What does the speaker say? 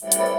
Bye.